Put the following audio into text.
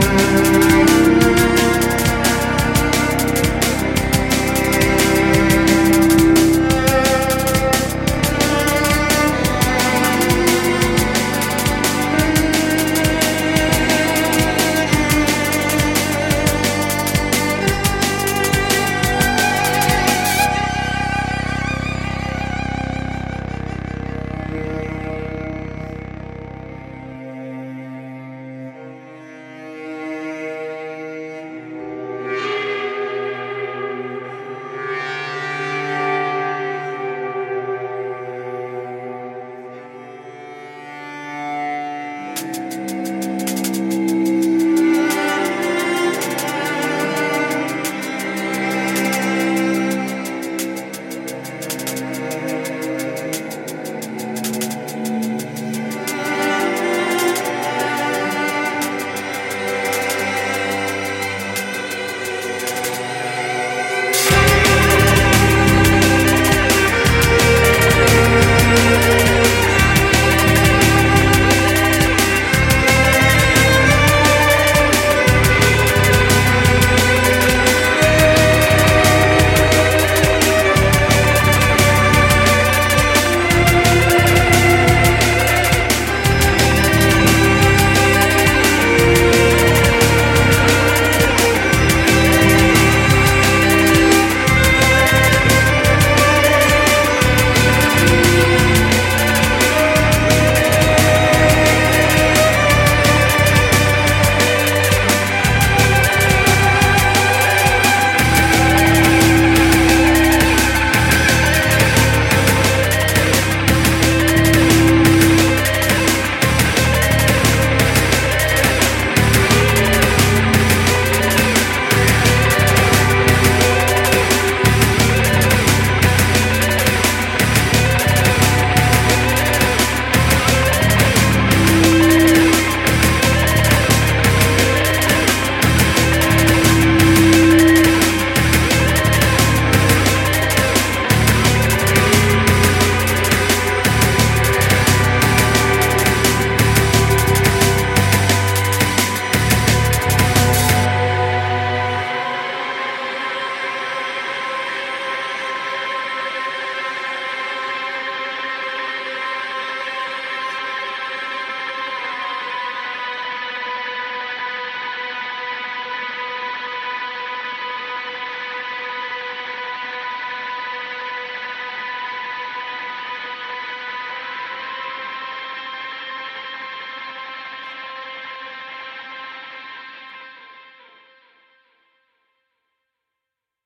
Mm-hmm.